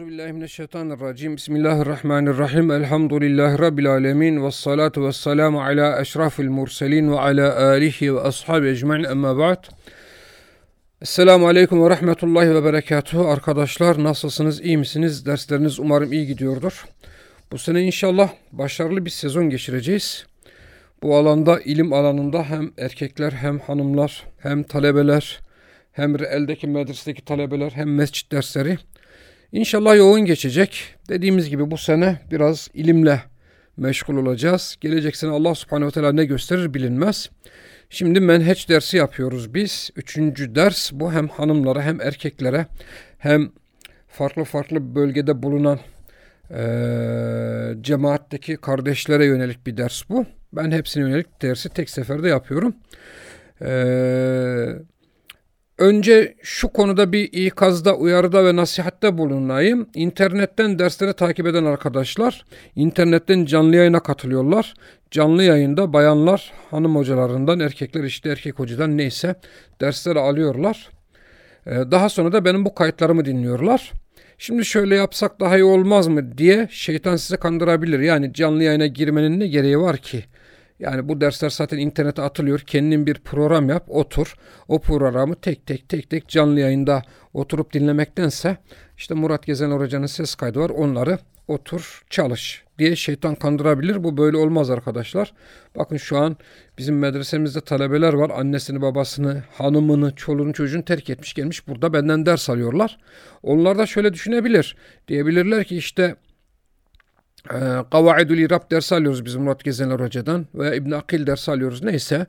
Euzu. Bismillahirrahmanirrahim. Elhamdülillahi rabbil alamin ve salatu vesselamu ala eşrafil murselin ve ala alihi ve ashabi ecmaîn. Amma ba'd. Esselamu aleyküm ve rahmetullahi ve berekatuhu. Arkadaşlar nasılsınız? İyi misiniz? Dersleriniz umarım iyi gidiyordur. Bu sene inşallah başarılı bir sezon geçireceğiz. Bu alanda ilim alanında hem erkekler hem hanımlar hem talebeler hem eldeki medresedeki talebeler hem mescit dersleri İnşallah yoğun geçecek. Dediğimiz gibi bu sene biraz ilimle meşgul olacağız. Gelecek sene Allah subhanehu ve teala ne gösterir bilinmez. Şimdi menheç dersi yapıyoruz biz. Üçüncü ders bu hem hanımlara hem erkeklere hem farklı farklı bölgede bulunan e, cemaatteki kardeşlere yönelik bir ders bu. Ben hepsine yönelik dersi tek seferde yapıyorum. Eee Önce şu konuda bir ikazda, uyarıda ve nasihatte bulunayım. İnternetten dersleri takip eden arkadaşlar, internetten canlı yayına katılıyorlar. Canlı yayında bayanlar, hanım hocalarından, erkekler işte erkek hocadan neyse dersleri alıyorlar. Ee, daha sonra da benim bu kayıtlarımı dinliyorlar. Şimdi şöyle yapsak daha iyi olmaz mı diye şeytan sizi kandırabilir. Yani canlı yayına girmenin ne gereği var ki? Yani bu dersler zaten internete atılıyor. Kendin bir program yap, otur. O programı tek tek tek tek canlı yayında oturup dinlemektense işte Murat Gezen Hoca'nın ses kaydı var. Onları otur, çalış diye şeytan kandırabilir. Bu böyle olmaz arkadaşlar. Bakın şu an bizim medresemizde talebeler var. Annesini, babasını, hanımını, çoluğunu, çocuğunu terk etmiş gelmiş. Burada benden ders alıyorlar. Onlar da şöyle düşünebilir. Diyebilirler ki işte e, Kavaidül İrab dersi alıyoruz bizim Murat Gezenler Hoca'dan veya İbn Akil dersi alıyoruz. Neyse.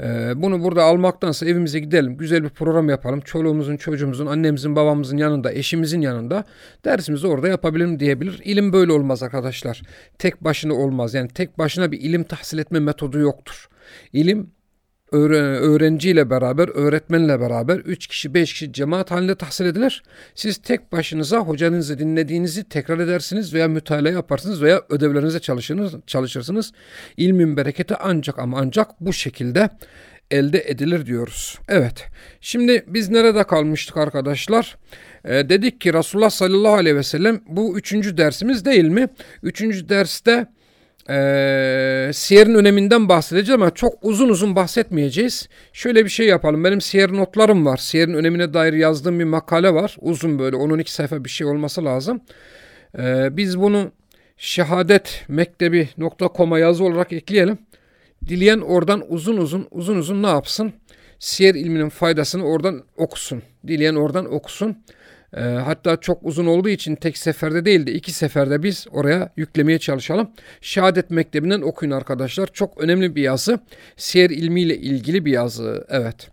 E, bunu burada almaktansa evimize gidelim. Güzel bir program yapalım. Çoluğumuzun çocuğumuzun annemizin babamızın yanında eşimizin yanında dersimizi orada yapabilirim diyebilir. İlim böyle olmaz arkadaşlar. Tek başına olmaz. Yani tek başına bir ilim tahsil etme metodu yoktur. İlim öğrenciyle beraber, öğretmenle beraber 3 kişi 5 kişi cemaat halinde tahsil edilir. Siz tek başınıza hocanızı dinlediğinizi tekrar edersiniz veya mütalaa yaparsınız veya ödevlerinize çalışırsınız. çalışırsınız. İlmin bereketi ancak ama ancak bu şekilde elde edilir diyoruz. Evet. Şimdi biz nerede kalmıştık arkadaşlar? Ee, dedik ki Resulullah sallallahu aleyhi ve sellem bu üçüncü dersimiz değil mi? Üçüncü derste e, siyerin öneminden bahsedeceğiz ama çok uzun uzun bahsetmeyeceğiz. Şöyle bir şey yapalım. Benim siyer notlarım var. Siyerin önemine dair yazdığım bir makale var. Uzun böyle 10-12 sayfa bir şey olması lazım. E, biz bunu şehadetmektebi.com'a yazı olarak ekleyelim. Dileyen oradan uzun uzun uzun uzun ne yapsın? Siyer ilminin faydasını oradan okusun. Dileyen oradan okusun. E, hatta çok uzun olduğu için tek seferde değil de iki seferde biz oraya yüklemeye çalışalım. Şehadet Mektebi'nden okuyun arkadaşlar. Çok önemli bir yazı. Siyer ilmiyle ilgili bir yazı. Evet.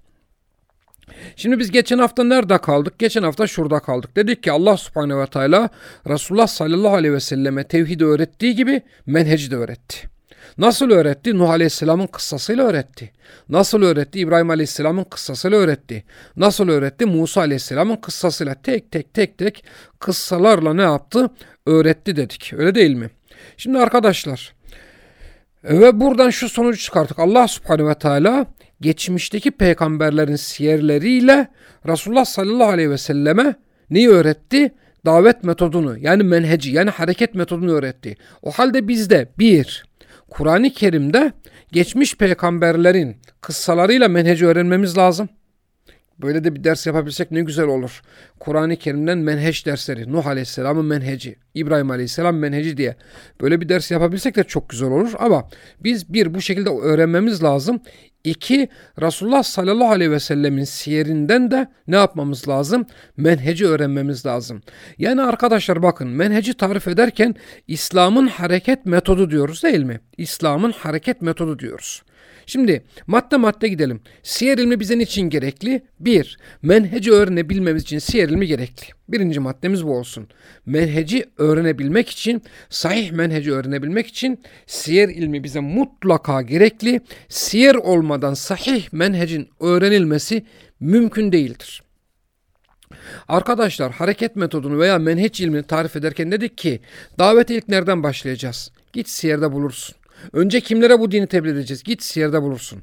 Şimdi biz geçen hafta nerede kaldık? Geçen hafta şurada kaldık. Dedik ki Allah subhanehu ve teala Resulullah sallallahu aleyhi ve selleme tevhidi öğrettiği gibi menheci de öğretti. Nasıl öğretti? Nuh Aleyhisselam'ın kıssasıyla öğretti. Nasıl öğretti? İbrahim Aleyhisselam'ın kıssasıyla öğretti. Nasıl öğretti? Musa Aleyhisselam'ın kıssasıyla tek tek tek tek kıssalarla ne yaptı? Öğretti dedik. Öyle değil mi? Şimdi arkadaşlar ve buradan şu sonucu çıkarttık. Allah Subhanahu ve Teala geçmişteki peygamberlerin siyerleriyle Resulullah sallallahu aleyhi ve selleme neyi öğretti? Davet metodunu yani menheci yani hareket metodunu öğretti. O halde bizde bir, Kur'an-ı Kerim'de geçmiş peygamberlerin kıssalarıyla menheci öğrenmemiz lazım. Böyle de bir ders yapabilsek ne güzel olur. Kur'an-ı Kerim'den menheç dersleri, Nuh Aleyhisselam'ın menheci, İbrahim Aleyhisselam menheci diye böyle bir ders yapabilsek de çok güzel olur. Ama biz bir bu şekilde öğrenmemiz lazım. İki, Resulullah sallallahu aleyhi ve sellemin siyerinden de ne yapmamız lazım? Menheci öğrenmemiz lazım. Yani arkadaşlar bakın menheci tarif ederken İslam'ın hareket metodu diyoruz değil mi? İslam'ın hareket metodu diyoruz. Şimdi madde madde gidelim. Siyer ilmi bize niçin gerekli? Bir, menheci öğrenebilmemiz için siyer ilmi gerekli. Birinci maddemiz bu olsun. Menheci öğrenebilmek için, sahih menheci öğrenebilmek için siyer ilmi bize mutlaka gerekli. Siyer olmadan sahih menhecin öğrenilmesi mümkün değildir. Arkadaşlar hareket metodunu veya menheç ilmini tarif ederken dedik ki davete ilk nereden başlayacağız? Git siyerde bulursun. Önce kimlere bu dini tebliğ edeceğiz? Git siyerde bulursun.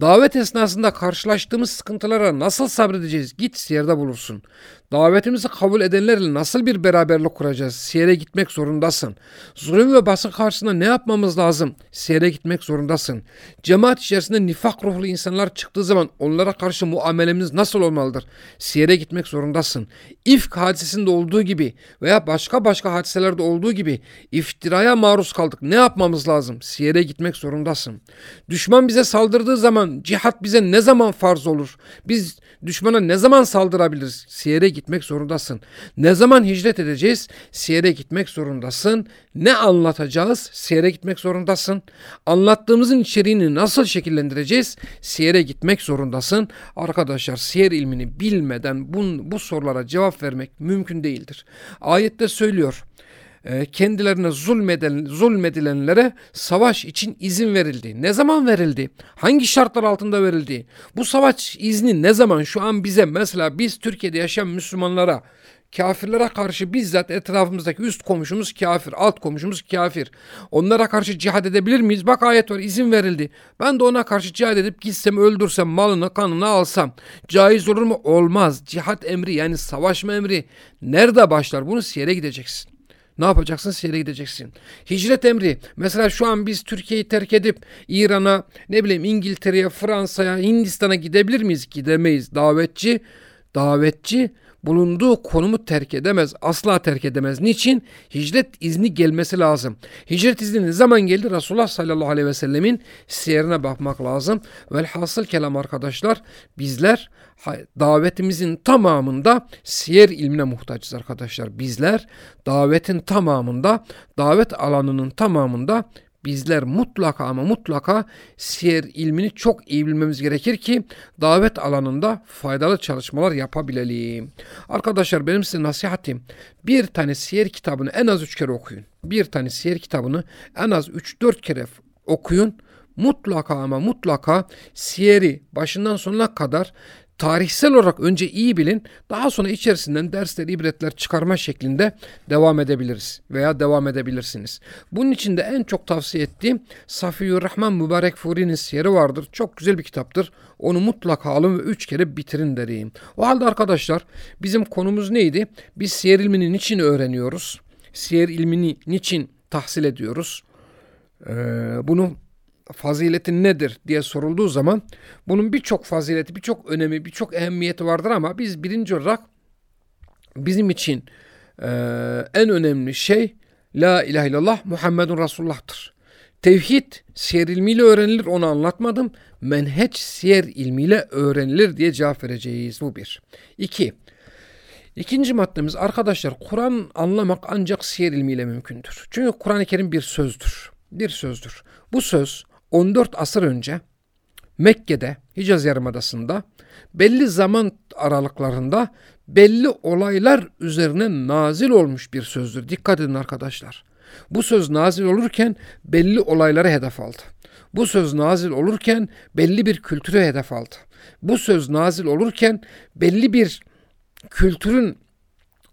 Davet esnasında karşılaştığımız sıkıntılara nasıl sabredeceğiz? Git siyerde bulursun. Davetimizi kabul edenlerle nasıl bir beraberlik kuracağız? Siyere gitmek zorundasın. Zulüm ve baskı karşısında ne yapmamız lazım? Siyere gitmek zorundasın. Cemaat içerisinde nifak ruhlu insanlar çıktığı zaman onlara karşı muamelemiz nasıl olmalıdır? Siyere gitmek zorundasın. İfk hadisesinde olduğu gibi veya başka başka hadiselerde olduğu gibi iftiraya maruz kaldık. Ne yapmamız lazım? Siyere gitmek zorundasın. Düşman bize saldırdığı zaman cihat bize ne zaman farz olur? Biz düşmana ne zaman saldırabiliriz? Siyere gitmek zorundasın. Ne zaman hicret edeceğiz? Siyere gitmek zorundasın. Ne anlatacağız? Siyere gitmek zorundasın. Anlattığımızın içeriğini nasıl şekillendireceğiz? Siyere gitmek zorundasın. Arkadaşlar siyer ilmini bilmeden bu, bu sorulara cevap vermek mümkün değildir. Ayette söylüyor kendilerine zulmeden, zulmedilenlere savaş için izin verildi. Ne zaman verildi? Hangi şartlar altında verildi? Bu savaş izni ne zaman? Şu an bize mesela biz Türkiye'de yaşayan Müslümanlara Kafirlere karşı bizzat etrafımızdaki üst komşumuz kafir, alt komşumuz kafir. Onlara karşı cihad edebilir miyiz? Bak ayet var izin verildi. Ben de ona karşı cihad edip gitsem öldürsem malını kanını alsam. Caiz olur mu? Olmaz. Cihad emri yani savaşma emri nerede başlar? Bunu siyere gideceksin. Ne yapacaksın? Siyere gideceksin. Hicret emri. Mesela şu an biz Türkiye'yi terk edip İran'a, ne bileyim İngiltere'ye, Fransa'ya, Hindistan'a gidebilir miyiz? Gidemeyiz. Davetçi, davetçi bulunduğu konumu terk edemez. Asla terk edemez. Niçin? Hicret izni gelmesi lazım. Hicret izni ne zaman geldi? Resulullah sallallahu aleyhi ve sellemin siyerine bakmak lazım. Velhasıl kelam arkadaşlar bizler davetimizin tamamında siyer ilmine muhtaçız arkadaşlar. Bizler davetin tamamında, davet alanının tamamında bizler mutlaka ama mutlaka siyer ilmini çok iyi bilmemiz gerekir ki davet alanında faydalı çalışmalar yapabilelim. Arkadaşlar benim size nasihatim bir tane siyer kitabını en az üç kere okuyun. Bir tane siyer kitabını en az üç dört kere okuyun. Mutlaka ama mutlaka siyeri başından sonuna kadar tarihsel olarak önce iyi bilin, daha sonra içerisinden dersler, ibretler çıkarma şeklinde devam edebiliriz veya devam edebilirsiniz. Bunun için de en çok tavsiye ettiğim Safiyur Rahman Mübarek Furi'nin siyeri vardır. Çok güzel bir kitaptır. Onu mutlaka alın ve üç kere bitirin derim. O halde arkadaşlar bizim konumuz neydi? Biz siyer ilmini niçin öğreniyoruz? Siyer ilmini niçin tahsil ediyoruz? Ee, bunu faziletin nedir diye sorulduğu zaman bunun birçok fazileti, birçok önemi, birçok ehemmiyeti vardır ama biz birinci olarak bizim için e, en önemli şey La ilahe illallah Muhammedun Resulullah'tır. Tevhid siyer ilmiyle öğrenilir onu anlatmadım. Menheç siyer ilmiyle öğrenilir diye cevap vereceğiz. Bu bir. İki. İkinci maddemiz arkadaşlar Kur'an anlamak ancak siyer ilmiyle mümkündür. Çünkü Kur'an-ı Kerim bir sözdür. Bir sözdür. Bu söz 14 asır önce Mekke'de Hicaz Yarımadası'nda belli zaman aralıklarında belli olaylar üzerine nazil olmuş bir sözdür. Dikkat edin arkadaşlar. Bu söz nazil olurken belli olaylara hedef aldı. Bu söz nazil olurken belli bir kültüre hedef aldı. Bu söz nazil olurken belli bir kültürün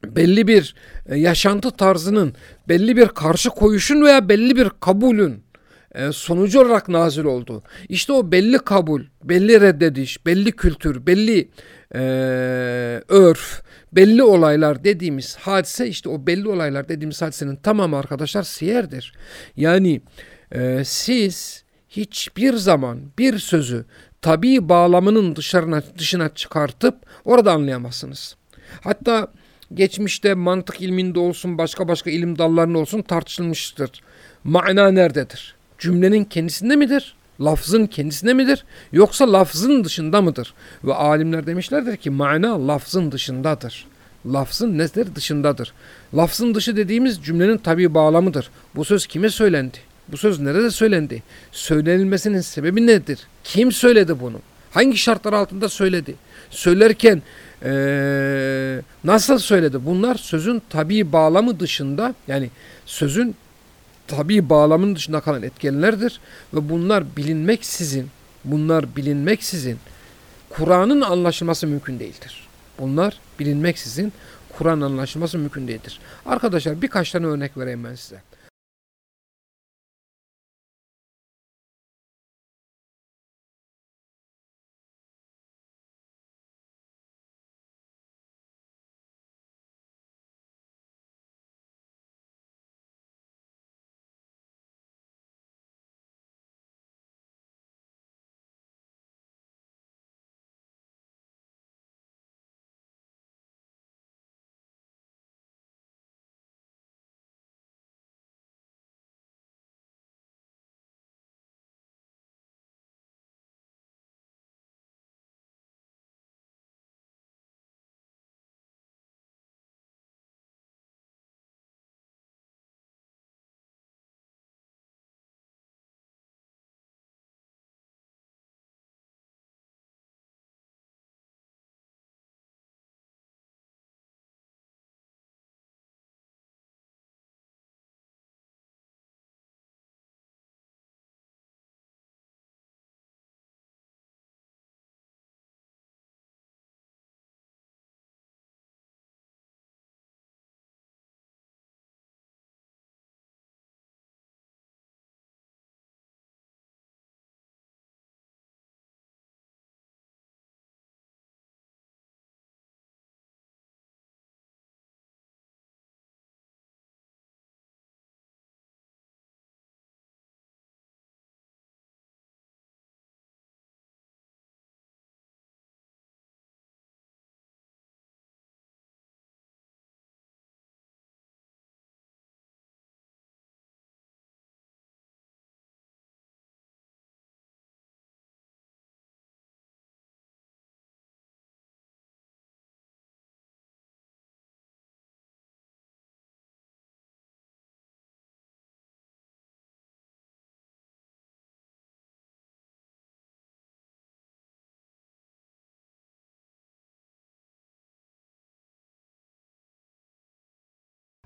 belli bir e, yaşantı tarzının, belli bir karşı koyuşun veya belli bir kabulün sonucu olarak nazil oldu. İşte o belli kabul, belli reddediş, belli kültür, belli e, örf, belli olaylar dediğimiz hadise işte o belli olaylar dediğimiz hadisenin tamamı arkadaşlar siyerdir. Yani e, siz hiçbir zaman bir sözü tabi bağlamının dışarına, dışına çıkartıp orada anlayamazsınız. Hatta geçmişte mantık ilminde olsun başka başka ilim dallarında olsun tartışılmıştır. Mana nerededir? Cümlenin kendisinde midir? Lafzın kendisinde midir? Yoksa lafzın dışında mıdır? Ve alimler demişlerdir ki mana lafzın dışındadır. Lafzın nedir? Dışındadır. Lafzın dışı dediğimiz cümlenin tabi bağlamıdır. Bu söz kime söylendi? Bu söz nerede söylendi? Söylenilmesinin sebebi nedir? Kim söyledi bunu? Hangi şartlar altında söyledi? Söylerken ee, nasıl söyledi? Bunlar sözün tabi bağlamı dışında yani sözün tabi bağlamın dışında kalan etkenlerdir ve bunlar bilinmeksizin bunlar bilinmeksizin Kur'an'ın anlaşılması mümkün değildir. Bunlar bilinmeksizin Kur'an anlaşılması mümkün değildir. Arkadaşlar birkaç tane örnek vereyim ben size.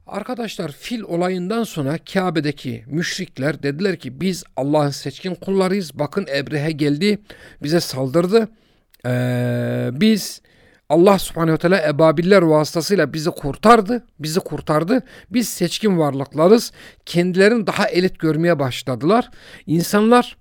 Arkadaşlar fil olayından sonra Kabe'deki müşrikler dediler ki biz Allah'ın seçkin kullarıyız. Bakın Ebrehe geldi bize saldırdı. Ee, biz Allah subhanehu teala ebabiller vasıtasıyla bizi kurtardı. Bizi kurtardı. Biz seçkin varlıklarız. Kendilerini daha elit görmeye başladılar. İnsanlar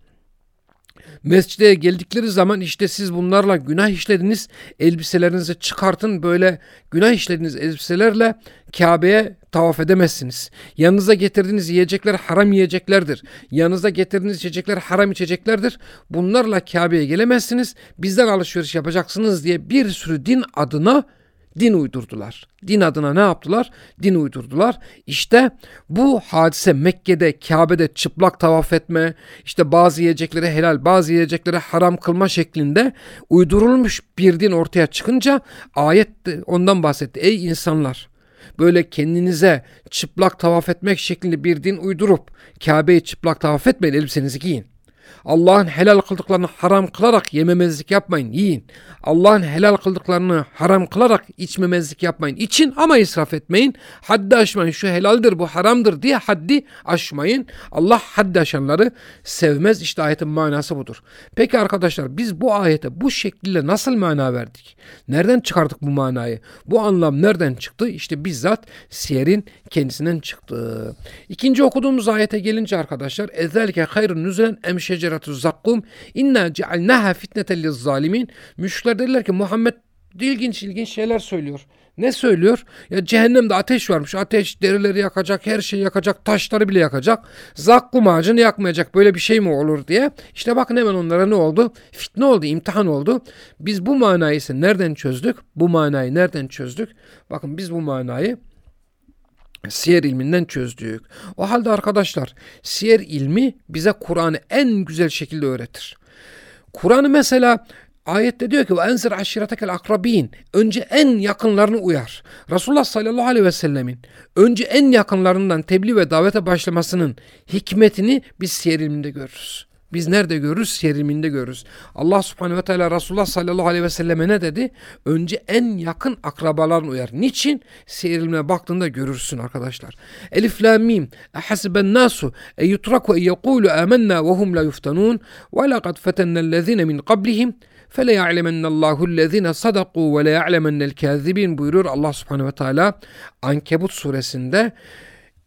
Mescide geldikleri zaman işte siz bunlarla günah işlediniz. Elbiselerinizi çıkartın böyle günah işlediğiniz elbiselerle Kabe'ye tavaf edemezsiniz. Yanınıza getirdiğiniz yiyecekler haram yiyeceklerdir. Yanınıza getirdiğiniz içecekler haram içeceklerdir. Bunlarla Kabe'ye gelemezsiniz. Bizden alışveriş yapacaksınız diye bir sürü din adına din uydurdular. Din adına ne yaptılar? Din uydurdular. İşte bu hadise Mekke'de, Kabe'de çıplak tavaf etme, işte bazı yiyecekleri helal, bazı yiyecekleri haram kılma şeklinde uydurulmuş bir din ortaya çıkınca ayet ondan bahsetti. Ey insanlar! Böyle kendinize çıplak tavaf etmek şeklinde bir din uydurup Kabe'yi çıplak tavaf etmeyin, elbisenizi giyin. Allah'ın helal kıldıklarını haram kılarak yememezlik yapmayın, yiyin. Allah'ın helal kıldıklarını haram kılarak içmemezlik yapmayın. İçin ama israf etmeyin. Haddi aşmayın. Şu helaldir, bu haramdır diye haddi aşmayın. Allah haddi aşanları sevmez. İşte ayetin manası budur. Peki arkadaşlar biz bu ayete bu şekilde nasıl mana verdik? Nereden çıkardık bu manayı? Bu anlam nereden çıktı? İşte bizzat siyerin kendisinden çıktı. İkinci okuduğumuz ayete gelince arkadaşlar ezelke hayrun nüzelen em şeceretu zakkum inna cealnaha fitneten lizzalimin müşrikler dediler ki Muhammed ilginç ilginç şeyler söylüyor. Ne söylüyor? Ya cehennemde ateş varmış. Ateş derileri yakacak, her şeyi yakacak, taşları bile yakacak. Zakkum ağacını yakmayacak. Böyle bir şey mi olur diye. İşte bakın hemen onlara ne oldu? Fitne oldu, imtihan oldu. Biz bu manayı ise nereden çözdük? Bu manayı nereden çözdük? Bakın biz bu manayı siyer ilminden çözdük. O halde arkadaşlar siyer ilmi bize Kur'an'ı en güzel şekilde öğretir. Kur'an'ı mesela Ayette diyor ki enzir aşiretekel akrabin. Önce en yakınlarını uyar. Resulullah sallallahu aleyhi ve sellemin önce en yakınlarından tebliğ ve davete başlamasının hikmetini biz siyer ilminde görürüz. Biz nerede görürüz? Siyer görürüz. Allah subhanehu ve teala Resulullah sallallahu aleyhi ve selleme ne dedi? Önce en yakın akrabaların uyar. Niçin? Siyer baktığında görürsün arkadaşlar. Elif la mim. Ehasiben nasu e yutraku e yekulu amennâ ve hum la yuftanun ve laqad fetennellezine min qablihim فَلَيَعْلَمَنَّ اللّٰهُ الَّذ۪ينَ صَدَقُوا وَلَيَعْلَمَنَّ الْكَاذِب۪ينَ buyurur Allah subhanehu ve teala Ankebut suresinde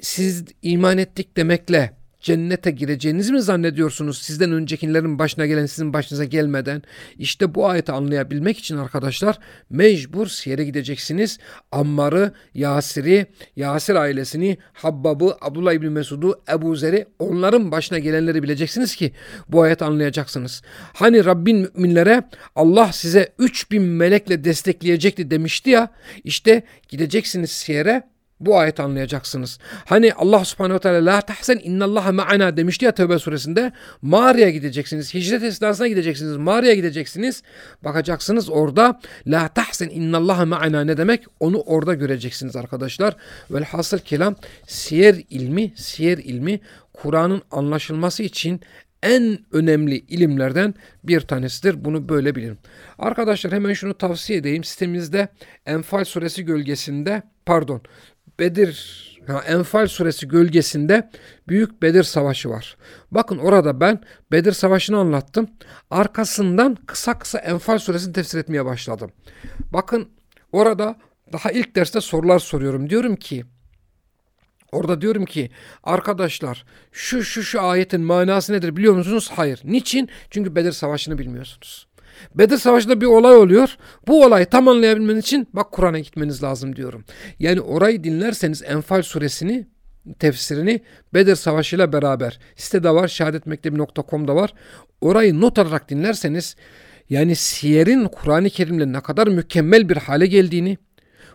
siz iman ettik demekle cennete gireceğinizi mi zannediyorsunuz sizden öncekilerin başına gelen sizin başınıza gelmeden? İşte bu ayeti anlayabilmek için arkadaşlar mecbur siyere gideceksiniz. Ammar'ı, Yasir'i, Yasir ailesini, Habbab'ı, Abdullah İbni Mesud'u, Ebu Zer'i onların başına gelenleri bileceksiniz ki bu ayeti anlayacaksınız. Hani Rabbin müminlere Allah size 3000 melekle destekleyecekti demişti ya işte gideceksiniz siyere bu ayet anlayacaksınız. Hani Allah subhanehu teala la tahsen innallaha ma'ana demişti ya Tevbe suresinde. Mağaraya gideceksiniz. Hicret esnasına gideceksiniz. Mağaraya gideceksiniz. Bakacaksınız orada la tahsen innallaha ma'ana ne demek? Onu orada göreceksiniz arkadaşlar. Velhasıl kelam siyer ilmi, siyer ilmi Kur'an'ın anlaşılması için en önemli ilimlerden bir tanesidir. Bunu böyle bilin. Arkadaşlar hemen şunu tavsiye edeyim. Sitemizde Enfal suresi gölgesinde pardon Bedir ha, Enfal suresi gölgesinde büyük Bedir savaşı var. Bakın orada ben Bedir savaşını anlattım. Arkasından kısa kısa Enfal suresini tefsir etmeye başladım. Bakın orada daha ilk derste sorular soruyorum. Diyorum ki Orada diyorum ki arkadaşlar şu şu şu ayetin manası nedir biliyor musunuz? Hayır. Niçin? Çünkü Bedir Savaşı'nı bilmiyorsunuz. Bedir Savaşı'nda bir olay oluyor. Bu olayı tam anlayabilmeniz için bak Kur'an'a gitmeniz lazım diyorum. Yani orayı dinlerseniz Enfal suresini tefsirini Bedir Savaşı ile beraber sitede var şehadetmektebi.com'da var. Orayı not alarak dinlerseniz yani siyerin Kur'an-ı Kerim'le ne kadar mükemmel bir hale geldiğini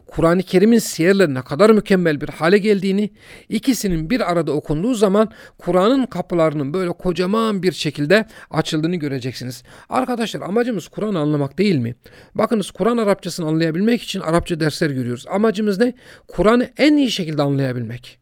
Kur'an-ı Kerim'in siyerle ne kadar mükemmel bir hale geldiğini, ikisinin bir arada okunduğu zaman Kur'an'ın kapılarının böyle kocaman bir şekilde açıldığını göreceksiniz. Arkadaşlar amacımız Kur'an'ı anlamak değil mi? Bakınız Kur'an Arapçasını anlayabilmek için Arapça dersler görüyoruz. Amacımız ne? Kur'an'ı en iyi şekilde anlayabilmek.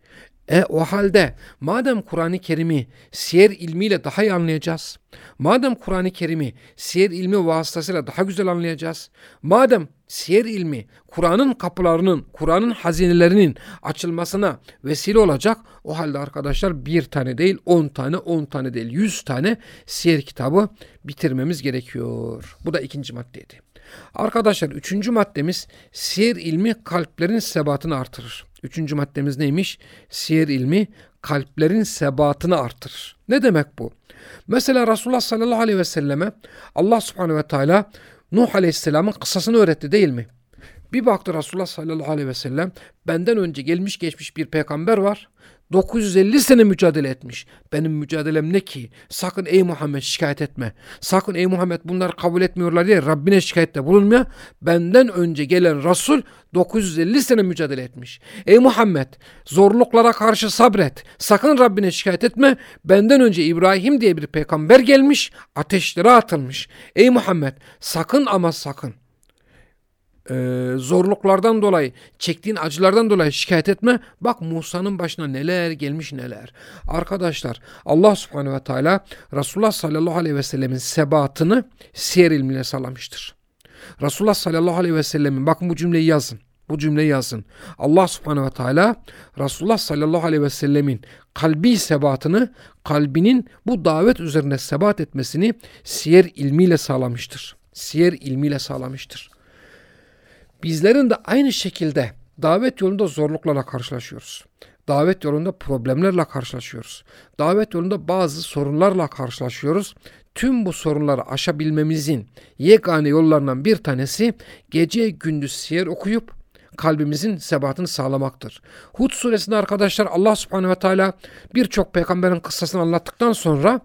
E o halde madem Kur'an-ı Kerim'i siyer ilmiyle daha iyi anlayacağız, madem Kur'an-ı Kerim'i siyer ilmi vasıtasıyla daha güzel anlayacağız, madem siyer ilmi Kur'an'ın kapılarının, Kur'an'ın hazinelerinin açılmasına vesile olacak. O halde arkadaşlar bir tane değil, on tane, on tane değil, yüz tane siyer kitabı bitirmemiz gerekiyor. Bu da ikinci maddeydi. Arkadaşlar üçüncü maddemiz siyer ilmi kalplerin sebatını artırır. Üçüncü maddemiz neymiş? Siyer ilmi kalplerin sebatını artırır. Ne demek bu? Mesela Resulullah sallallahu aleyhi ve selleme Allah subhanehu ve teala Nuh aleyhisselamın kıssasını öğretti değil mi? Bir baktı Resulullah sallallahu aleyhi ve sellem benden önce gelmiş geçmiş bir peygamber var. 950 sene mücadele etmiş. Benim mücadelem ne ki? Sakın ey Muhammed şikayet etme. Sakın ey Muhammed bunlar kabul etmiyorlar diye Rabbine şikayette bulunmuyor. Benden önce gelen Resul 950 sene mücadele etmiş. Ey Muhammed zorluklara karşı sabret. Sakın Rabbine şikayet etme. Benden önce İbrahim diye bir peygamber gelmiş. Ateşlere atılmış. Ey Muhammed sakın ama sakın e, zorluklardan dolayı, çektiğin acılardan dolayı şikayet etme. Bak Musa'nın başına neler gelmiş neler. Arkadaşlar Allah subhanehu ve teala Resulullah sallallahu aleyhi ve sellemin sebatını siyer ilmine sağlamıştır. Resulullah sallallahu aleyhi ve sellemin bakın bu cümleyi yazın. Bu cümleyi yazın. Allah subhanehu ve teala Resulullah sallallahu aleyhi ve sellemin kalbi sebatını, kalbinin bu davet üzerine sebat etmesini siyer ilmiyle sağlamıştır. Siyer ilmiyle sağlamıştır. Bizlerin de aynı şekilde davet yolunda zorluklarla karşılaşıyoruz. Davet yolunda problemlerle karşılaşıyoruz. Davet yolunda bazı sorunlarla karşılaşıyoruz. Tüm bu sorunları aşabilmemizin yegane yollarından bir tanesi gece gündüz siyer okuyup kalbimizin sebatını sağlamaktır. Hud suresinde arkadaşlar Allah subhanehu ve teala birçok peygamberin kıssasını anlattıktan sonra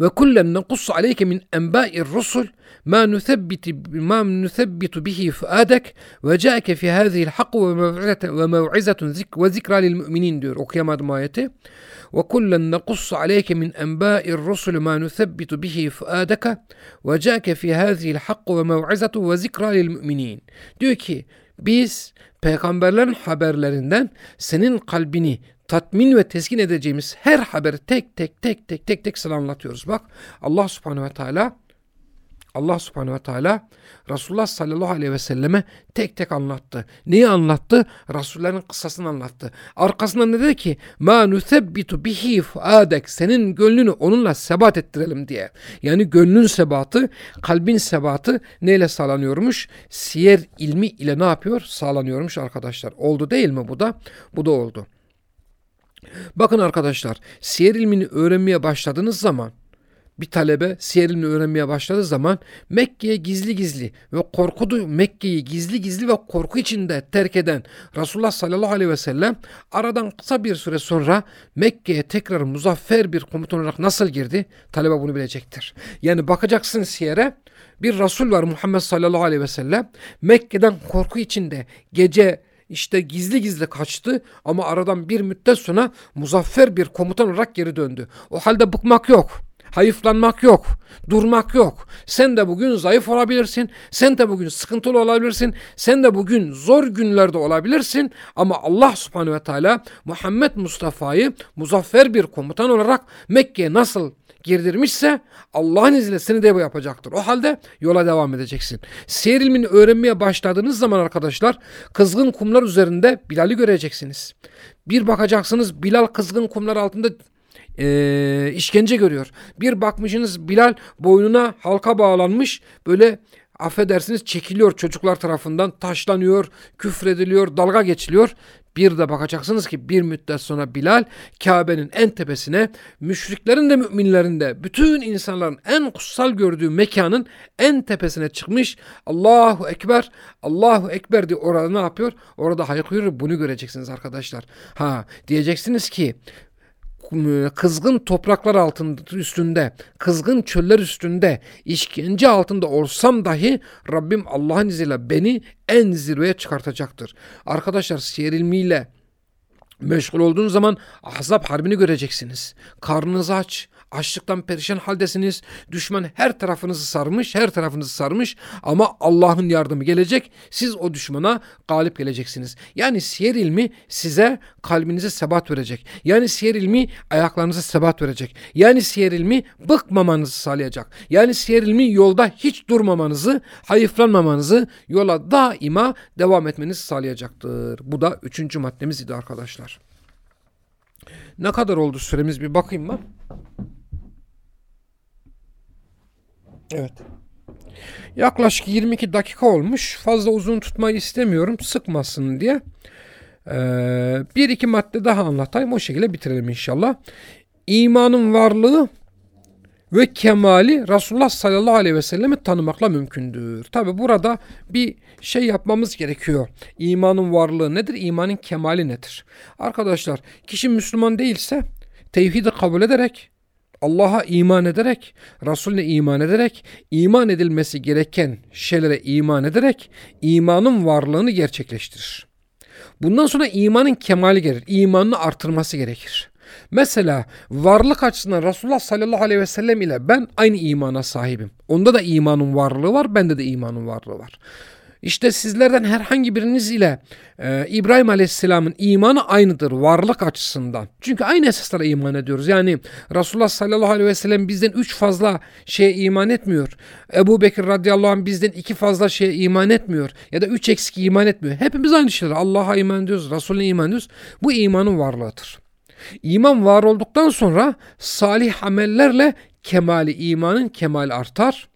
ve kullen nakus aleyke min enba'ir rusul ma nuthabbit ma nuthabbit bihi fuadek ve ca'ake fi hadhihi hak ve mev'izatun ve mev'izatun zik ve zikra lil mu'minin diyor okuyamadım ayeti. Ve kullen nakus aleyke min enba'ir rusul ma nuthabbit bihi fuadeke ve ca'ake fi hadhihi hak ve mev'izatun ve zikra lil mu'minin. Diyor ki biz peygamberlerin haberlerinden senin kalbini tatmin ve teskin edeceğimiz her haberi tek tek tek tek tek tek sana anlatıyoruz. Bak Allah subhanehu ve teala Allah subhanehu ve teala Resulullah sallallahu aleyhi ve selleme tek tek anlattı. Neyi anlattı? Resullerin kıssasını anlattı. Arkasından ne dedi ki? Ma nusebbitu bihi fuadek. Senin gönlünü onunla sebat ettirelim diye. Yani gönlün sebatı, kalbin sebatı neyle sağlanıyormuş? Siyer ilmi ile ne yapıyor? Sağlanıyormuş arkadaşlar. Oldu değil mi bu da? Bu da oldu. Bakın arkadaşlar, siyer ilmini öğrenmeye başladığınız zaman bir talebe siyer ilmini öğrenmeye başladığı zaman Mekke'ye gizli gizli ve korkudu Mekke'yi gizli gizli ve korku içinde terk eden Resulullah sallallahu aleyhi ve sellem aradan kısa bir süre sonra Mekke'ye tekrar muzaffer bir komutan olarak nasıl girdi? Talebe bunu bilecektir. Yani bakacaksın siyere bir Resul var Muhammed sallallahu aleyhi ve sellem Mekke'den korku içinde gece işte gizli gizli kaçtı ama aradan bir müddet sonra muzaffer bir komutan olarak geri döndü. O halde bıkmak yok. Hayıflanmak yok. Durmak yok. Sen de bugün zayıf olabilirsin. Sen de bugün sıkıntılı olabilirsin. Sen de bugün zor günlerde olabilirsin. Ama Allah subhanehu ve teala Muhammed Mustafa'yı muzaffer bir komutan olarak Mekke'ye nasıl girdirmişse Allah'ın izniyle seni de bu yapacaktır. O halde yola devam edeceksin. Seyir ilmini öğrenmeye başladığınız zaman arkadaşlar kızgın kumlar üzerinde Bilal'i göreceksiniz. Bir bakacaksınız Bilal kızgın kumlar altında e, işkence görüyor. Bir bakmışsınız Bilal boynuna halka bağlanmış böyle affedersiniz çekiliyor çocuklar tarafından taşlanıyor, küfrediliyor, dalga geçiliyor. Bir de bakacaksınız ki bir müddet sonra Bilal Kabe'nin en tepesine müşriklerin de müminlerin de bütün insanların en kutsal gördüğü mekanın en tepesine çıkmış. Allahu Ekber, Allahu Ekber diye orada ne yapıyor? Orada haykırıyor. Bunu göreceksiniz arkadaşlar. Ha diyeceksiniz ki kızgın topraklar altında üstünde, kızgın çöller üstünde, işkence altında olsam dahi Rabbim Allah'ın izniyle beni en zirveye çıkartacaktır. Arkadaşlar siyer ilmiyle meşgul olduğunuz zaman Ahzab Harbi'ni göreceksiniz. Karnınız aç, Açlıktan perişan haldesiniz. Düşman her tarafınızı sarmış, her tarafınızı sarmış ama Allah'ın yardımı gelecek. Siz o düşmana galip geleceksiniz. Yani siyer ilmi size kalbinize sebat verecek. Yani siyer ilmi ayaklarınıza sebat verecek. Yani siyer ilmi bıkmamanızı sağlayacak. Yani siyer ilmi yolda hiç durmamanızı, hayıflanmamanızı, yola daima devam etmenizi sağlayacaktır. Bu da üçüncü maddemiz idi arkadaşlar. Ne kadar oldu süremiz bir bakayım ben. Evet. Yaklaşık 22 dakika olmuş. Fazla uzun tutmayı istemiyorum. Sıkmasın diye. Ee, bir iki madde daha anlatayım. O şekilde bitirelim inşallah. İmanın varlığı ve kemali Resulullah sallallahu aleyhi ve sellemi tanımakla mümkündür. Tabi burada bir şey yapmamız gerekiyor. İmanın varlığı nedir? İmanın kemali nedir? Arkadaşlar kişi Müslüman değilse tevhidi kabul ederek Allah'a iman ederek, Resulüne iman ederek, iman edilmesi gereken şeylere iman ederek imanın varlığını gerçekleştirir. Bundan sonra imanın kemali gelir. İmanını artırması gerekir. Mesela varlık açısından Resulullah sallallahu aleyhi ve sellem ile ben aynı imana sahibim. Onda da imanın varlığı var, bende de imanın varlığı var. İşte sizlerden herhangi biriniz ile e, İbrahim Aleyhisselam'ın imanı aynıdır varlık açısından. Çünkü aynı esaslara iman ediyoruz. Yani Resulullah sallallahu aleyhi ve sellem bizden üç fazla şeye iman etmiyor. Ebu Bekir radıyallahu anh bizden iki fazla şeye iman etmiyor. Ya da üç eksik iman etmiyor. Hepimiz aynı şeyler. Allah'a iman ediyoruz, Resulüne iman ediyoruz. Bu imanın varlığıdır. İman var olduktan sonra salih amellerle kemali imanın kemali artar.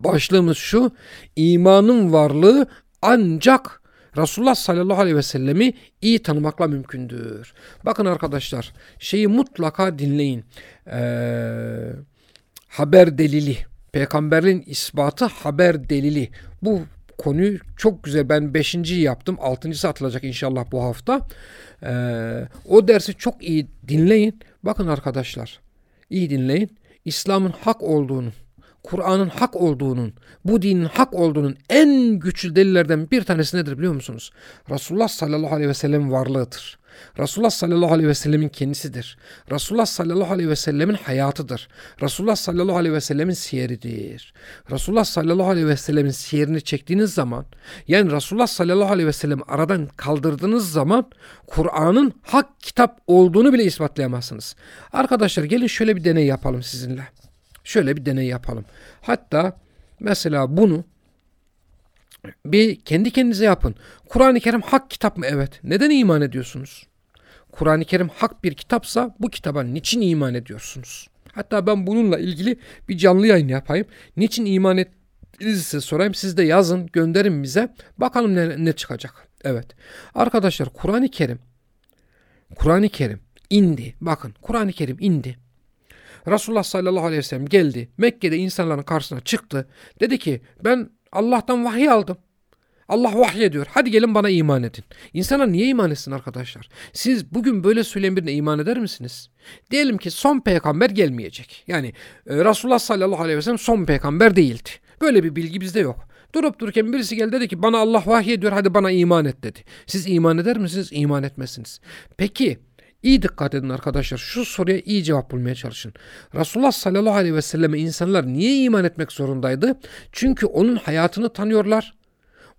Başlığımız şu imanın varlığı ancak Resulullah sallallahu aleyhi ve sellemi iyi tanımakla mümkündür. Bakın arkadaşlar şeyi mutlaka dinleyin. Ee, haber delili. Peygamberin ispatı haber delili. Bu konuyu çok güzel ben beşinciyi yaptım. Altıncısı atılacak inşallah bu hafta. Ee, o dersi çok iyi dinleyin. Bakın arkadaşlar iyi dinleyin. İslam'ın hak olduğunu, Kur'an'ın hak olduğunun, bu dinin hak olduğunun en güçlü delillerden bir tanesi nedir biliyor musunuz? Resulullah sallallahu aleyhi ve sellem varlığıdır. Resulullah sallallahu aleyhi ve sellemin kendisidir. Resulullah sallallahu aleyhi ve sellemin hayatıdır. Resulullah sallallahu aleyhi ve sellemin siyeridir. Resulullah sallallahu aleyhi ve sellemin siyerini çektiğiniz zaman yani Resulullah sallallahu aleyhi ve sellem aradan kaldırdığınız zaman Kur'an'ın hak kitap olduğunu bile ispatlayamazsınız. Arkadaşlar gelin şöyle bir deney yapalım sizinle. Şöyle bir deney yapalım. Hatta mesela bunu bir kendi kendinize yapın. Kur'an-ı Kerim hak kitap mı? Evet. Neden iman ediyorsunuz? Kur'an-ı Kerim hak bir kitapsa bu kitaba niçin iman ediyorsunuz? Hatta ben bununla ilgili bir canlı yayın yapayım. Niçin iman ettiniz size sorayım. Siz de yazın gönderin bize. Bakalım ne, ne çıkacak. Evet. Arkadaşlar Kur'an-ı Kerim Kur'an-ı Kerim indi. Bakın Kur'an-ı Kerim indi. Resulullah sallallahu aleyhi ve sellem geldi. Mekke'de insanların karşısına çıktı. Dedi ki ben Allah'tan vahiy aldım. Allah vahiy ediyor. Hadi gelin bana iman edin. İnsanlar niye iman etsin arkadaşlar? Siz bugün böyle söyleyen birine iman eder misiniz? Diyelim ki son peygamber gelmeyecek. Yani e, Resulullah sallallahu aleyhi ve sellem son peygamber değildi. Böyle bir bilgi bizde yok. Durup dururken birisi geldi dedi ki bana Allah vahiy ediyor hadi bana iman et dedi. Siz iman eder misiniz? İman etmezsiniz. Peki İyi dikkat edin arkadaşlar. Şu soruya iyi cevap bulmaya çalışın. Resulullah sallallahu aleyhi ve selleme insanlar niye iman etmek zorundaydı? Çünkü onun hayatını tanıyorlar.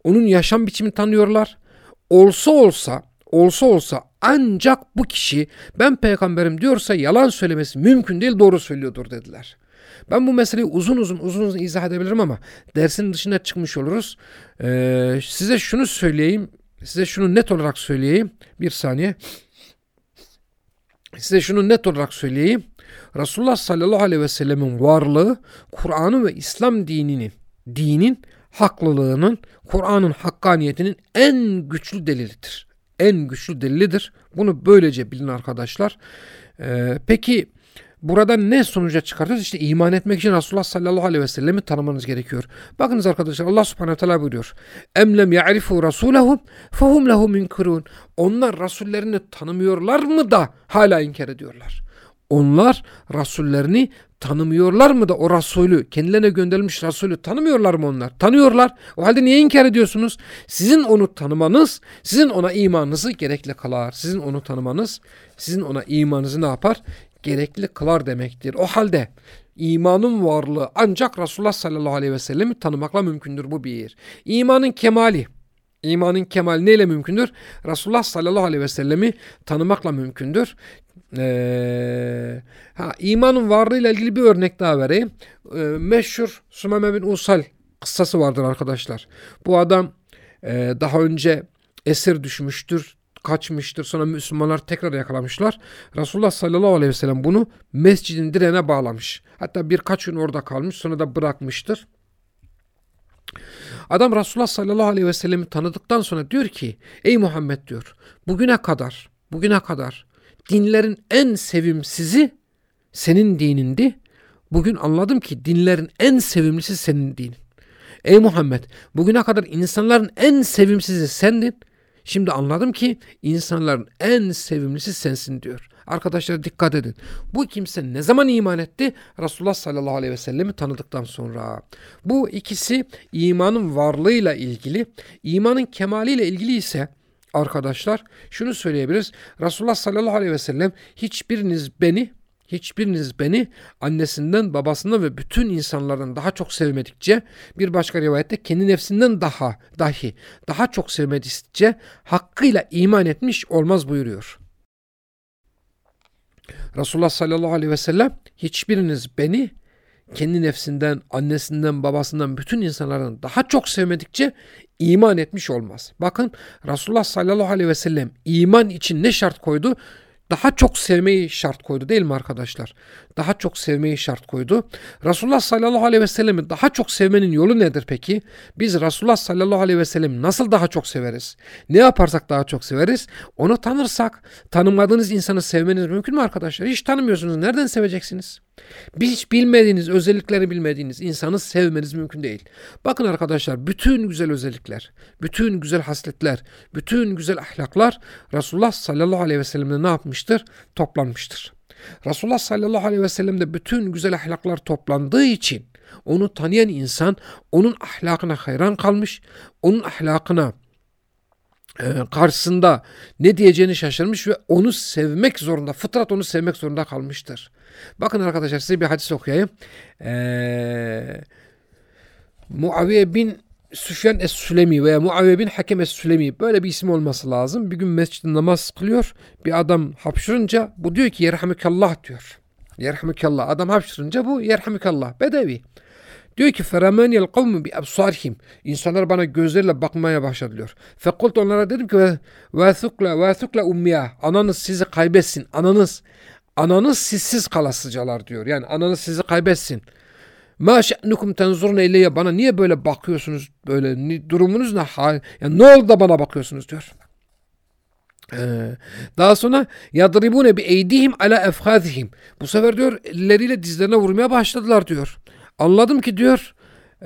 Onun yaşam biçimini tanıyorlar. Olsa olsa, olsa olsa ancak bu kişi ben peygamberim diyorsa yalan söylemesi mümkün değil doğru söylüyordur dediler. Ben bu meseleyi uzun uzun uzun uzun izah edebilirim ama dersin dışına çıkmış oluruz. Ee, size şunu söyleyeyim. Size şunu net olarak söyleyeyim. Bir saniye. Size şunu net olarak söyleyeyim. Resulullah sallallahu aleyhi ve sellemin varlığı Kur'an'ın ve İslam dininin, dinin haklılığının, Kur'an'ın hakkaniyetinin en güçlü delilidir. En güçlü delilidir. Bunu böylece bilin arkadaşlar. Ee, peki Burada ne sonuca çıkartıyoruz? İşte iman etmek için Resulullah sallallahu aleyhi ve sellemi tanımanız gerekiyor. Bakınız arkadaşlar Allah subhanehu teala buyuruyor. Emlem ya'rifu rasulahum fehum lehu minkurun. Onlar rasullerini tanımıyorlar mı da hala inkar ediyorlar. Onlar rasullerini tanımıyorlar mı da o Resulü kendilerine gönderilmiş Resulü tanımıyorlar mı onlar? Tanıyorlar. O halde niye inkar ediyorsunuz? Sizin onu tanımanız, sizin ona imanınızı gerekli kılar. Sizin onu tanımanız, sizin ona imanınızı ne yapar? Gerekli kılar demektir. O halde imanın varlığı ancak Resulullah sallallahu aleyhi ve sellem'i tanımakla mümkündür bu bir. İmanın kemali. İmanın kemali neyle mümkündür? Resulullah sallallahu aleyhi ve sellemi tanımakla mümkündür. Ee, ha, imanın varlığıyla ilgili bir örnek daha vereyim. Ee, meşhur Sumame bin Usal kıssası vardır arkadaşlar. Bu adam e, daha önce esir düşmüştür, kaçmıştır. Sonra Müslümanlar tekrar yakalamışlar. Resulullah sallallahu aleyhi ve sellem bunu mescidin direğine bağlamış. Hatta birkaç gün orada kalmış sonra da bırakmıştır. Adam Resulullah sallallahu aleyhi ve sellemi tanıdıktan sonra diyor ki ey Muhammed diyor bugüne kadar bugüne kadar dinlerin en sevimsizi senin dinindi. Bugün anladım ki dinlerin en sevimlisi senin dinin. Ey Muhammed bugüne kadar insanların en sevimsizi sendin. Şimdi anladım ki insanların en sevimlisi sensin diyor. Arkadaşlar dikkat edin. Bu kimse ne zaman iman etti? Resulullah sallallahu aleyhi ve sellemi tanıdıktan sonra. Bu ikisi imanın varlığıyla ilgili. İmanın kemaliyle ilgili ise arkadaşlar şunu söyleyebiliriz. Resulullah sallallahu aleyhi ve sellem hiçbiriniz beni hiçbiriniz beni annesinden, babasından ve bütün insanlardan daha çok sevmedikçe bir başka rivayette kendi nefsinden daha dahi daha çok sevmedikçe hakkıyla iman etmiş olmaz buyuruyor. Resulullah sallallahu aleyhi ve sellem hiçbiriniz beni kendi nefsinden, annesinden, babasından, bütün insanlardan daha çok sevmedikçe iman etmiş olmaz. Bakın Resulullah sallallahu aleyhi ve sellem iman için ne şart koydu? Daha çok sevmeyi şart koydu değil mi arkadaşlar? Daha çok sevmeyi şart koydu. Resulullah sallallahu aleyhi ve sellem'i daha çok sevmenin yolu nedir peki? Biz Resulullah sallallahu aleyhi ve sellem'i nasıl daha çok severiz? Ne yaparsak daha çok severiz? Onu tanırsak, tanımadığınız insanı sevmeniz mümkün mü arkadaşlar? Hiç tanımıyorsunuz. Nereden seveceksiniz? Hiç bilmediğiniz, özelliklerini bilmediğiniz insanı sevmeniz mümkün değil. Bakın arkadaşlar bütün güzel özellikler, bütün güzel hasletler, bütün güzel ahlaklar Resulullah sallallahu aleyhi ve sellem'de ne yapmıştır? Toplanmıştır. Resulullah sallallahu aleyhi ve sellem'de bütün güzel ahlaklar toplandığı için onu tanıyan insan onun ahlakına hayran kalmış, onun ahlakına e, karşısında ne diyeceğini şaşırmış ve onu sevmek zorunda, fıtrat onu sevmek zorunda kalmıştır. Bakın arkadaşlar size bir hadis okuyayım. Ee, Muaviye bin Süfyan Es-Sülemi veya Muaviye bin Hakem Es-Sülemi böyle bir isim olması lazım. Bir gün mescidde namaz kılıyor. Bir adam hapşırınca bu diyor ki yerhamükallah diyor. Yerhamükallah. Adam hapşırınca bu yerhamükallah. Bedevi. Diyor ki feramaniyel kavmu bi absarihim. İnsanlar bana gözleriyle bakmaya başladılar. Fekult onlara dedim ki ve thukla ummiya. Ananız sizi kaybetsin. Ananız ananız sizsiz kalasıcalar diyor. Yani ananız sizi kaybetsin. Ma şe'nukum tenzurne ileyye bana niye böyle bakıyorsunuz böyle durumunuz ne hal yani ne oldu da bana bakıyorsunuz diyor. Ee, daha sonra yadribune bi eydihim ala efhazihim. Bu sefer diyor elleriyle dizlerine vurmaya başladılar diyor. Anladım ki diyor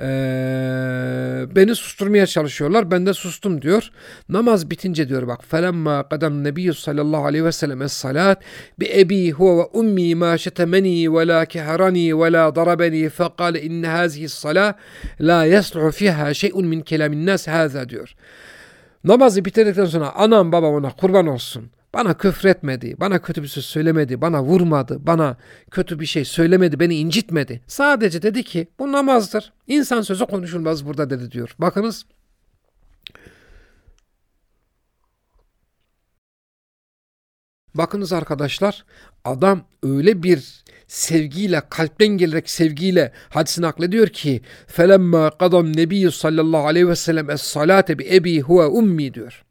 ee, beni susturmaya çalışıyorlar. Ben de sustum diyor. Namaz bitince diyor bak. Felemma kadem nebiyyü sallallahu aleyhi ve sellem es salat bi ebi huve ve ummi ma şetemeni ve la keherani ve la darabeni fekale inne hazihi salah la yesluhu fiha şey'un min kelamin nas haza diyor. Namazı bitirdikten sonra anam babam ona kurban olsun. Bana küfretmedi, bana kötü bir söz söylemedi, bana vurmadı, bana kötü bir şey söylemedi, beni incitmedi. Sadece dedi ki bu namazdır. İnsan sözü konuşulmaz burada dedi diyor. Bakınız. Bakınız arkadaşlar adam öyle bir sevgiyle kalpten gelerek sevgiyle hadisi naklediyor ki felemma kadam nebiyyü sallallahu aleyhi ve sellem es salate bi ebi huve ummi diyor.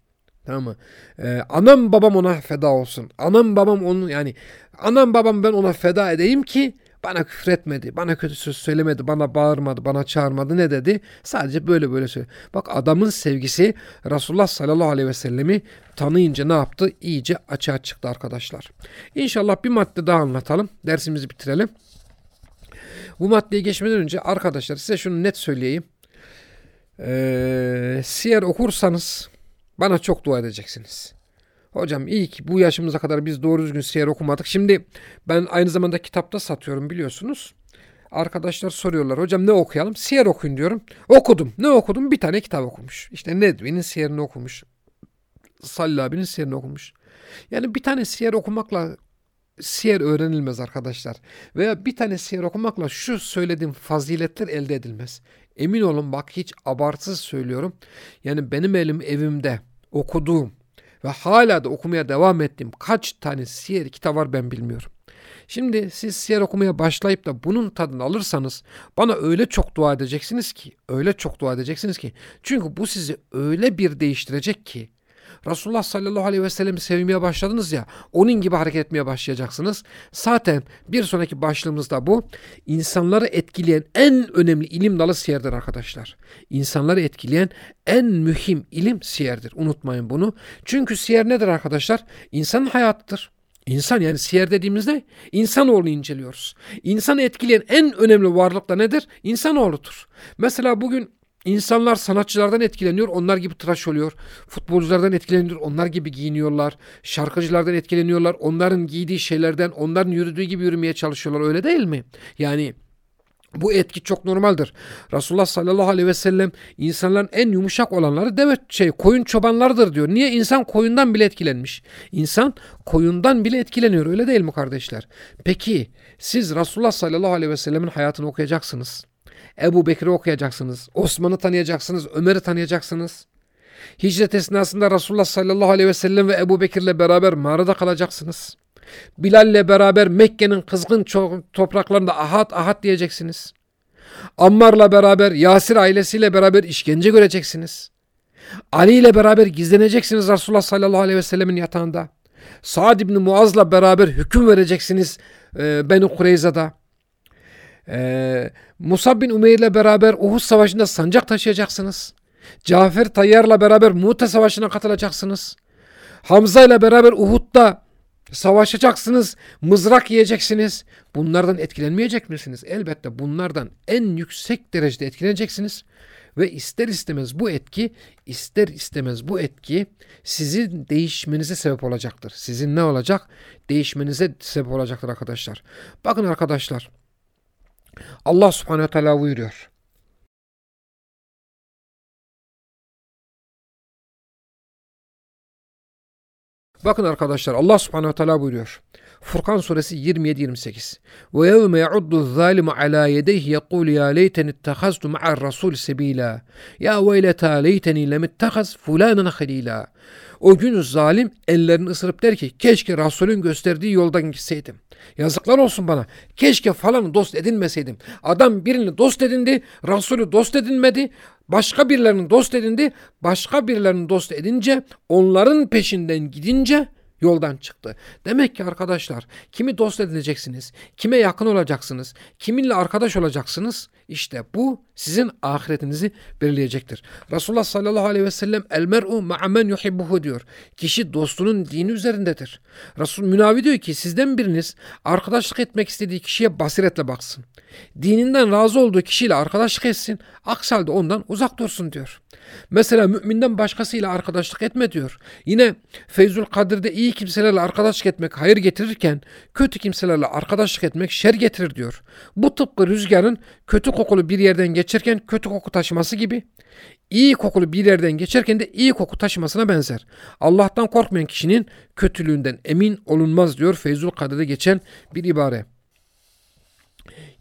Tamam mı? Ee, anam babam ona feda olsun. Anam babam onun yani anam babam ben ona feda edeyim ki bana küfretmedi, bana kötü söz söylemedi, bana bağırmadı, bana çağırmadı ne dedi? Sadece böyle böyle söyledi. Bak adamın sevgisi Resulullah sallallahu aleyhi ve sellemi tanıyınca ne yaptı? İyice açığa çıktı arkadaşlar. İnşallah bir madde daha anlatalım. Dersimizi bitirelim. Bu maddeye geçmeden önce arkadaşlar size şunu net söyleyeyim. Ee, siyer okursanız bana çok dua edeceksiniz. Hocam iyi ki bu yaşımıza kadar biz doğru düzgün siyer okumadık. Şimdi ben aynı zamanda kitapta satıyorum biliyorsunuz. Arkadaşlar soruyorlar hocam ne okuyalım? Siyer okuyun diyorum. Okudum. Ne okudum? Bir tane kitap okumuş. İşte Nedvi'nin siyerini okumuş. Salih abinin siyerini okumuş. Yani bir tane siyer okumakla siyer öğrenilmez arkadaşlar. Veya bir tane siyer okumakla şu söylediğim faziletler elde edilmez. Emin olun bak hiç abartısız söylüyorum. Yani benim elim evimde okuduğum ve hala da okumaya devam ettiğim kaç tane siyer kitap var ben bilmiyorum. Şimdi siz siyer okumaya başlayıp da bunun tadını alırsanız bana öyle çok dua edeceksiniz ki, öyle çok dua edeceksiniz ki. Çünkü bu sizi öyle bir değiştirecek ki Resulullah sallallahu aleyhi ve sellem'i sevmeye başladınız ya onun gibi hareket etmeye başlayacaksınız. Zaten bir sonraki başlığımızda bu. İnsanları etkileyen en önemli ilim dalı siyerdir arkadaşlar. İnsanları etkileyen en mühim ilim siyerdir. Unutmayın bunu. Çünkü siyer nedir arkadaşlar? İnsanın hayatıdır. İnsan yani siyer dediğimizde insanoğlu inceliyoruz. İnsanı etkileyen en önemli varlık da nedir? İnsanoğludur. Mesela bugün İnsanlar sanatçılardan etkileniyor, onlar gibi tıraş oluyor. Futbolculardan etkileniyor, onlar gibi giyiniyorlar. Şarkıcılardan etkileniyorlar, onların giydiği şeylerden, onların yürüdüğü gibi yürümeye çalışıyorlar. Öyle değil mi? Yani bu etki çok normaldir. Resulullah sallallahu aleyhi ve sellem insanların en yumuşak olanları deve şey koyun çobanlarıdır diyor. Niye insan koyundan bile etkilenmiş? İnsan koyundan bile etkileniyor öyle değil mi kardeşler? Peki siz Resulullah sallallahu aleyhi ve sellemin hayatını okuyacaksınız. Ebu Bekir'i okuyacaksınız. Osman'ı tanıyacaksınız. Ömer'i tanıyacaksınız. Hicret esnasında Resulullah sallallahu aleyhi ve sellem ve Ebu Bekir'le beraber mağarada kalacaksınız. Bilal'le beraber Mekke'nin kızgın topraklarında ahad ahad diyeceksiniz. Ammar'la beraber Yasir ailesiyle beraber işkence göreceksiniz. Ali ile beraber gizleneceksiniz Resulullah sallallahu aleyhi ve sellemin yatağında. Sa'd ibn Muaz'la beraber hüküm vereceksiniz e, Beni Kureyza'da. Ee, Musab bin Umeyr ile beraber Uhud Savaşı'nda sancak taşıyacaksınız. Cafer Tayyar'la beraber Mu'te Savaşı'na katılacaksınız. Hamza ile beraber Uhud'da savaşacaksınız. Mızrak yiyeceksiniz. Bunlardan etkilenmeyecek misiniz? Elbette bunlardan en yüksek derecede etkileneceksiniz. Ve ister istemez bu etki, ister istemez bu etki sizin değişmenize sebep olacaktır. Sizin ne olacak? Değişmenize sebep olacaktır arkadaşlar. Bakın arkadaşlar. Allah subhanehu teala buyuruyor. Bakın arkadaşlar Allah subhanehu teala buyuruyor. Furkan suresi 27-28. Ve yevme ya'uddu zalimu ala yedeyhi yekul ya leyteni ittehaztu ma'ar rasul sebila. Ya veyleta leyteni lem ittehaz fulanan halila. O gün zalim ellerini ısırıp der ki keşke Resulün gösterdiği yoldan gitseydim. Yazıklar olsun bana. Keşke falan dost edinmeseydim. Adam birini dost edindi, Resulü dost edinmedi. Başka birilerinin dost edindi. Başka birilerinin dost edince onların peşinden gidince yoldan çıktı. Demek ki arkadaşlar kimi dost edineceksiniz, kime yakın olacaksınız, kiminle arkadaş olacaksınız işte bu sizin ahiretinizi belirleyecektir. Resulullah sallallahu aleyhi ve sellem el mer'u ma'amen yuhibbuhu diyor. Kişi dostunun dini üzerindedir. Resul Münavi diyor ki sizden biriniz arkadaşlık etmek istediği kişiye basiretle baksın. Dininden razı olduğu kişiyle arkadaşlık etsin. Aksi halde ondan uzak dursun diyor. Mesela müminden başkasıyla arkadaşlık etme diyor. Yine Feyzül Kadir'de iyi kimselerle arkadaşlık etmek hayır getirirken kötü kimselerle arkadaşlık etmek şer getirir diyor. Bu tıpkı rüzgarın kötü kokulu bir yerden geçerken kötü koku taşıması gibi iyi kokulu bir yerden geçerken de iyi koku taşımasına benzer. Allah'tan korkmayan kişinin kötülüğünden emin olunmaz diyor Feyzul Kadir'de geçen bir ibare.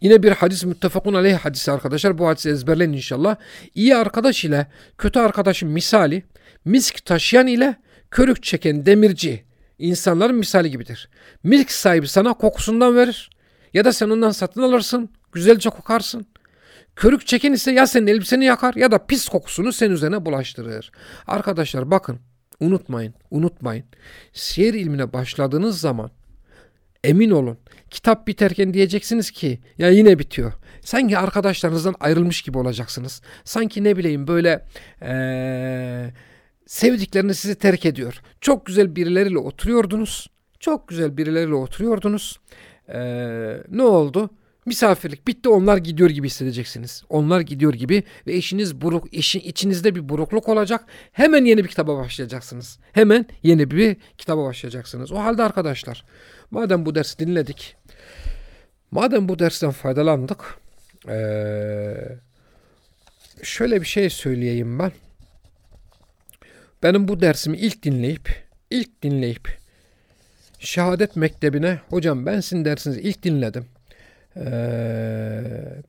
Yine bir hadis müttefakun aleyh hadisi arkadaşlar. Bu hadisi ezberleyin inşallah. İyi arkadaş ile kötü arkadaşın misali misk taşıyan ile körük çeken demirci insanların misali gibidir. Misk sahibi sana kokusundan verir ya da sen ondan satın alırsın. Güzelce kokarsın. Körük çeken ise ya senin elbiseni yakar ya da pis kokusunu senin üzerine bulaştırır. Arkadaşlar bakın unutmayın unutmayın. Siyer ilmine başladığınız zaman emin olun kitap biterken diyeceksiniz ki ya yine bitiyor. Sanki arkadaşlarınızdan ayrılmış gibi olacaksınız. Sanki ne bileyim böyle ee, sevdiklerini sizi terk ediyor. Çok güzel birileriyle oturuyordunuz. Çok güzel birileriyle oturuyordunuz. Ee, ne oldu? Misafirlik bitti onlar gidiyor gibi hissedeceksiniz. Onlar gidiyor gibi ve eşiniz buruk, eşin içinizde bir burukluk olacak. Hemen yeni bir kitaba başlayacaksınız. Hemen yeni bir kitaba başlayacaksınız. O halde arkadaşlar madem bu dersi dinledik, madem bu dersten faydalandık, şöyle bir şey söyleyeyim ben. Benim bu dersimi ilk dinleyip, ilk dinleyip şehadet mektebine hocam ben sizin dersinizi ilk dinledim. Ee,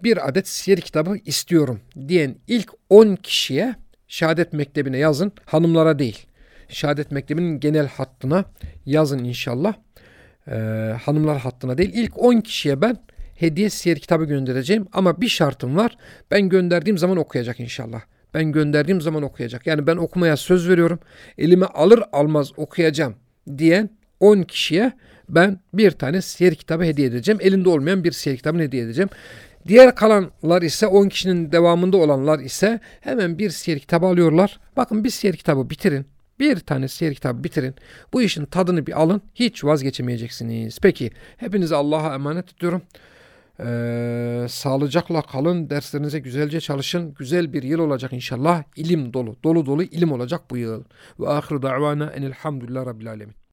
bir adet siyer kitabı istiyorum diyen ilk 10 kişiye şehadet mektebine yazın. Hanımlara değil. Şehadet mektebinin genel hattına yazın inşallah. Ee, hanımlar hattına değil. İlk 10 kişiye ben hediye siyer kitabı göndereceğim. Ama bir şartım var. Ben gönderdiğim zaman okuyacak inşallah. Ben gönderdiğim zaman okuyacak. Yani ben okumaya söz veriyorum. Elime alır almaz okuyacağım diyen 10 kişiye ben bir tane siyer kitabı hediye edeceğim. Elinde olmayan bir siyer kitabını hediye edeceğim. Diğer kalanlar ise 10 kişinin devamında olanlar ise hemen bir siyer kitabı alıyorlar. Bakın bir siyer kitabı bitirin. Bir tane siyer kitabı bitirin. Bu işin tadını bir alın. Hiç vazgeçemeyeceksiniz. Peki hepinizi Allah'a emanet ediyorum. Ee, sağlıcakla kalın. Derslerinize güzelce çalışın. Güzel bir yıl olacak inşallah. İlim dolu. Dolu dolu ilim olacak bu yıl. Ve ahiru da'vana enilhamdülillah rabbil alemin.